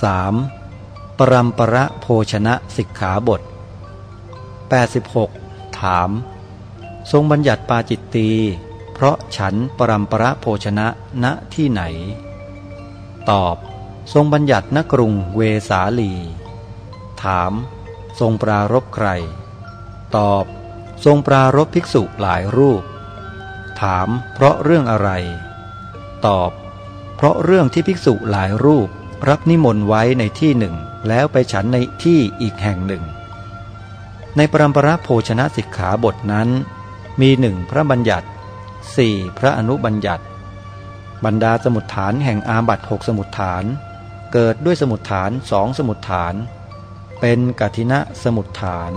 3. ปรัมประโภชนะสิกขาบท 86 ถาม ทรงบัญญัติปาจิตตีเพราะฉันปรัมประโภชนะณที่ไหน ตอบ ทรงบัญญัติณกรุงเวสาลี ถาม ทรงปรารบใคร ตอบ ทรงปรารบภิกษุหลายรูป ถามเพราะเรื่องอะไร ตอบ เพราะเรื่องที่ภิกษุหลายรูป รับนิมนต์ไว้ในที่หนึ่ง แล้วไปฉันในที่อีกแห่งหนึ่ง ในปรมปราโภชนะสิกขาบทนั้น มีหนึ่งพระบัญญัติสี่พระอนุบัญญัติ บรรดาสมุดฐานแห่งอาบัตหกสมุดฐาน เกิดด้วยสมุดฐานสองสมุดฐาน เป็นกัทินะสมุดฐาน